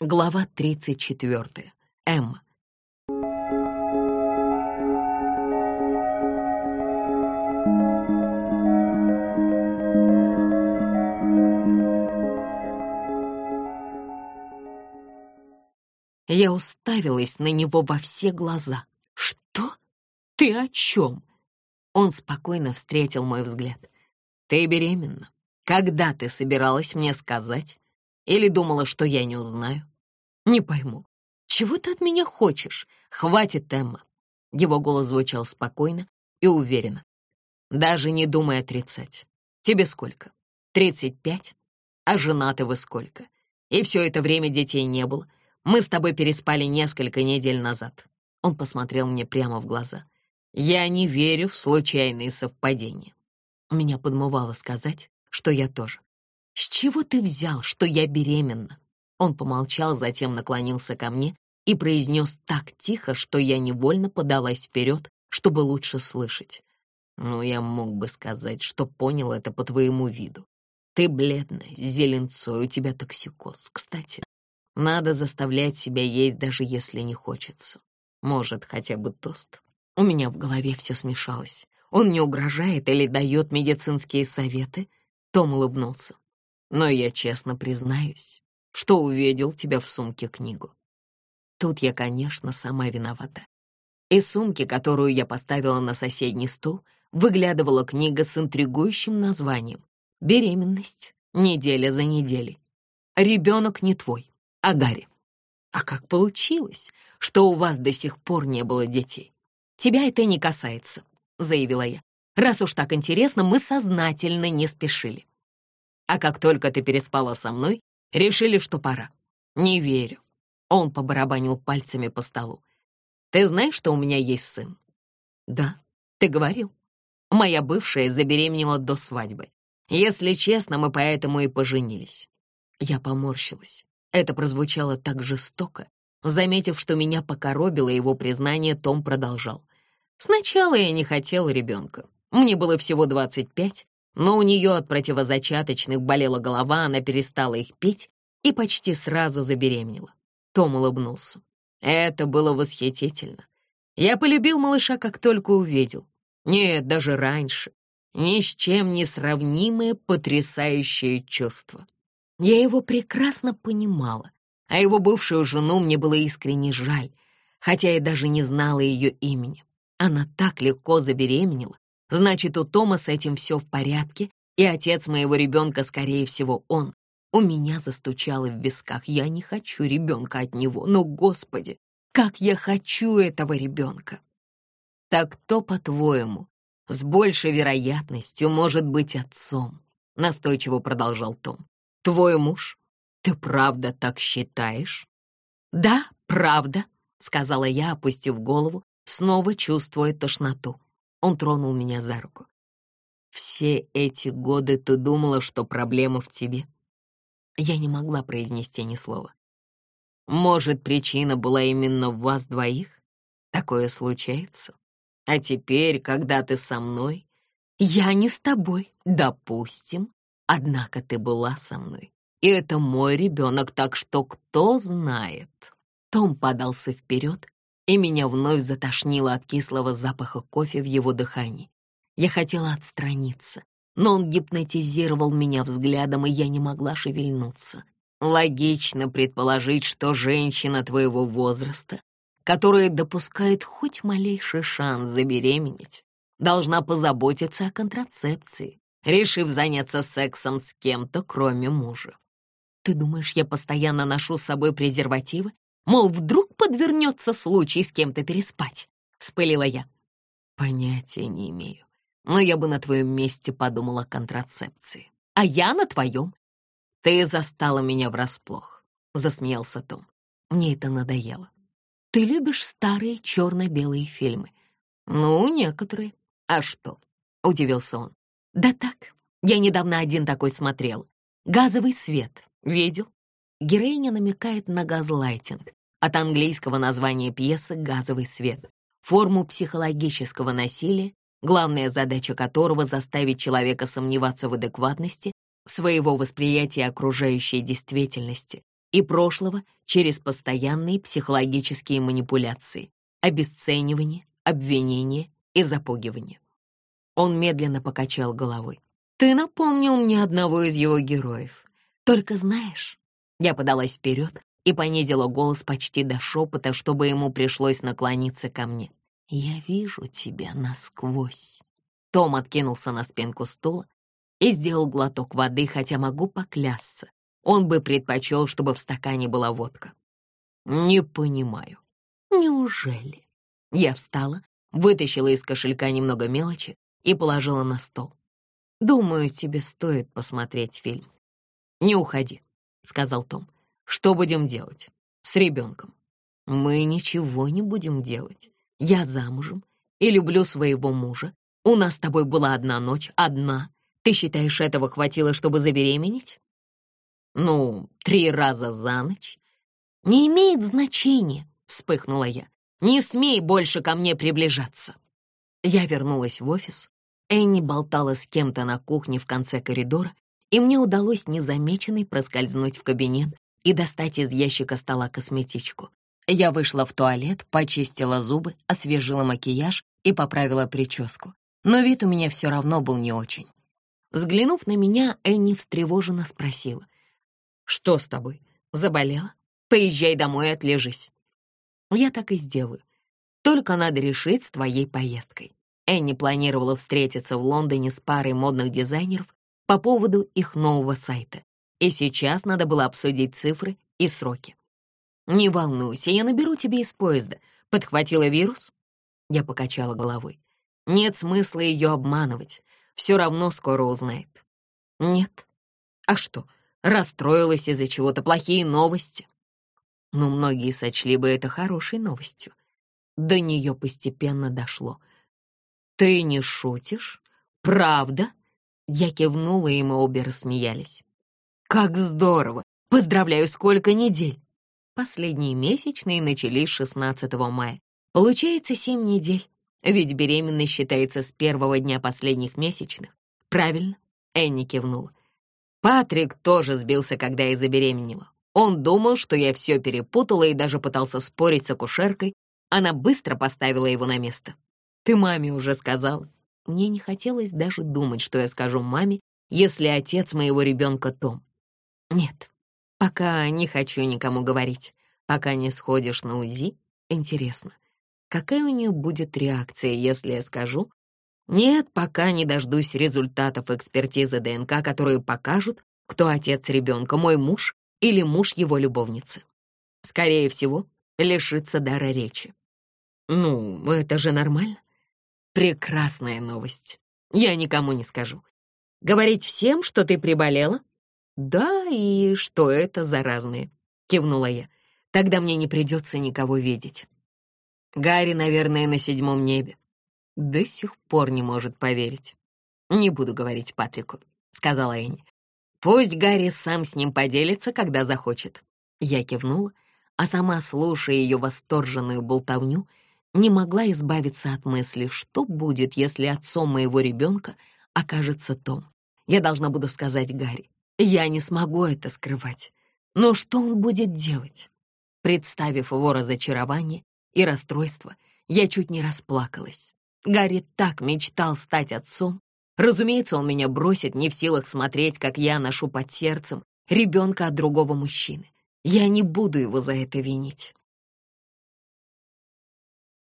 Глава 34. Эмма. Я уставилась на него во все глаза. «Что? Ты о чем?» Он спокойно встретил мой взгляд. «Ты беременна. Когда ты собиралась мне сказать? Или думала, что я не узнаю? Не пойму. Чего ты от меня хочешь? Хватит, Эмма. Его голос звучал спокойно и уверенно. Даже не думай отрицать. Тебе сколько? Тридцать пять? А женаты вы сколько? И все это время детей не было. Мы с тобой переспали несколько недель назад. Он посмотрел мне прямо в глаза. Я не верю в случайные совпадения. Меня подмывало сказать, что я тоже. «С чего ты взял, что я беременна?» Он помолчал, затем наклонился ко мне и произнес так тихо, что я невольно подалась вперед, чтобы лучше слышать. «Ну, я мог бы сказать, что понял это по твоему виду. Ты бледная, зеленцой, у тебя токсикоз. Кстати, надо заставлять себя есть, даже если не хочется. Может, хотя бы тост. У меня в голове все смешалось. Он не угрожает или дает медицинские советы?» Том улыбнулся. «Но я честно признаюсь, что увидел тебя в сумке книгу. Тут я, конечно, сама виновата. Из сумки, которую я поставила на соседний стул, выглядывала книга с интригующим названием «Беременность. Неделя за неделей. Ребенок не твой, а Гарри. А как получилось, что у вас до сих пор не было детей? Тебя это не касается», — заявила я. Раз уж так интересно, мы сознательно не спешили. А как только ты переспала со мной, решили, что пора. Не верю. Он побарабанил пальцами по столу. Ты знаешь, что у меня есть сын? Да, ты говорил. Моя бывшая забеременела до свадьбы. Если честно, мы поэтому и поженились. Я поморщилась. Это прозвучало так жестоко. Заметив, что меня покоробило его признание, Том продолжал. Сначала я не хотел ребенка. Мне было всего 25, но у нее от противозачаточных болела голова, она перестала их пить и почти сразу забеременела. Том улыбнулся. Это было восхитительно. Я полюбил малыша, как только увидел. Нет, даже раньше. Ни с чем не сравнимое потрясающее чувство. Я его прекрасно понимала, а его бывшую жену мне было искренне жаль, хотя я даже не знала ее имени. Она так легко забеременела, Значит, у Тома с этим все в порядке, и отец моего ребенка, скорее всего, он. У меня застучало в висках. Я не хочу ребенка от него, но, Господи, как я хочу этого ребенка! Так кто, по-твоему, с большей вероятностью может быть отцом? Настойчиво продолжал Том. Твой муж? Ты правда так считаешь? Да, правда, сказала я, опустив голову, снова чувствуя тошноту. Он тронул меня за руку. «Все эти годы ты думала, что проблема в тебе?» Я не могла произнести ни слова. «Может, причина была именно в вас двоих? Такое случается. А теперь, когда ты со мной...» «Я не с тобой, допустим. Однако ты была со мной. И это мой ребенок, так что кто знает?» Том подался вперед, и меня вновь затошнило от кислого запаха кофе в его дыхании. Я хотела отстраниться, но он гипнотизировал меня взглядом, и я не могла шевельнуться. Логично предположить, что женщина твоего возраста, которая допускает хоть малейший шанс забеременеть, должна позаботиться о контрацепции, решив заняться сексом с кем-то, кроме мужа. Ты думаешь, я постоянно ношу с собой презервативы Мол, вдруг подвернется случай с кем-то переспать, — вспылила я. Понятия не имею, но я бы на твоем месте подумала о контрацепции. А я на твоем. Ты застала меня врасплох, — засмеялся Том. Мне это надоело. Ты любишь старые черно-белые фильмы? Ну, некоторые. А что? — удивился он. Да так, я недавно один такой смотрел. «Газовый свет». Видел? Героиня намекает на газлайтинг, от английского названия пьесы «Газовый свет», форму психологического насилия, главная задача которого — заставить человека сомневаться в адекватности своего восприятия окружающей действительности и прошлого через постоянные психологические манипуляции, обесценивание, обвинение и запугивание. Он медленно покачал головой. «Ты напомнил мне одного из его героев. Только знаешь...» Я подалась вперед и понизила голос почти до шепота, чтобы ему пришлось наклониться ко мне. «Я вижу тебя насквозь». Том откинулся на спинку стула и сделал глоток воды, хотя могу поклясться. Он бы предпочел, чтобы в стакане была водка. «Не понимаю». «Неужели?» Я встала, вытащила из кошелька немного мелочи и положила на стол. «Думаю, тебе стоит посмотреть фильм». «Не уходи», — сказал Том. «Что будем делать? С ребенком?» «Мы ничего не будем делать. Я замужем и люблю своего мужа. У нас с тобой была одна ночь, одна. Ты считаешь, этого хватило, чтобы забеременеть?» «Ну, три раза за ночь?» «Не имеет значения», — вспыхнула я. «Не смей больше ко мне приближаться». Я вернулась в офис. Энни болтала с кем-то на кухне в конце коридора, и мне удалось незамеченной проскользнуть в кабинет и достать из ящика стола косметичку. Я вышла в туалет, почистила зубы, освежила макияж и поправила прическу. Но вид у меня все равно был не очень. Взглянув на меня, Энни встревоженно спросила. «Что с тобой? Заболела? Поезжай домой и отлежись». Я так и сделаю. Только надо решить с твоей поездкой. Энни планировала встретиться в Лондоне с парой модных дизайнеров по поводу их нового сайта. И сейчас надо было обсудить цифры и сроки. «Не волнуйся, я наберу тебе из поезда. Подхватила вирус?» Я покачала головой. «Нет смысла ее обманывать. Все равно скоро узнает». «Нет. А что, расстроилась из-за чего-то плохие новости?» Ну, многие сочли бы это хорошей новостью. До нее постепенно дошло. «Ты не шутишь? Правда?» Я кивнула, и мы обе рассмеялись. «Как здорово! Поздравляю, сколько недель!» Последние месячные начались 16 мая. Получается семь недель, ведь беременность считается с первого дня последних месячных. Правильно? Энни кивнула. Патрик тоже сбился, когда я забеременела. Он думал, что я все перепутала и даже пытался спорить с акушеркой. Она быстро поставила его на место. «Ты маме уже сказал?» Мне не хотелось даже думать, что я скажу маме, если отец моего ребенка Том. Нет, Пока не хочу никому говорить. Пока не сходишь на УЗИ, интересно, какая у нее будет реакция, если я скажу? Нет, пока не дождусь результатов экспертизы ДНК, которые покажут, кто отец ребенка, мой муж или муж его любовницы. Скорее всего, лишится дара речи. Ну, это же нормально. Прекрасная новость. Я никому не скажу. Говорить всем, что ты приболела, «Да, и что это за разные?» — кивнула я. «Тогда мне не придется никого видеть». Гарри, наверное, на седьмом небе. До сих пор не может поверить. «Не буду говорить Патрику», — сказала Энни. «Пусть Гарри сам с ним поделится, когда захочет». Я кивнула, а сама, слушая ее восторженную болтовню, не могла избавиться от мысли, что будет, если отцом моего ребенка окажется Том. Я должна буду сказать Гарри. Я не смогу это скрывать. Но что он будет делать? Представив его разочарование и расстройство, я чуть не расплакалась. Гарри так мечтал стать отцом. Разумеется, он меня бросит, не в силах смотреть, как я ношу под сердцем ребенка от другого мужчины. Я не буду его за это винить.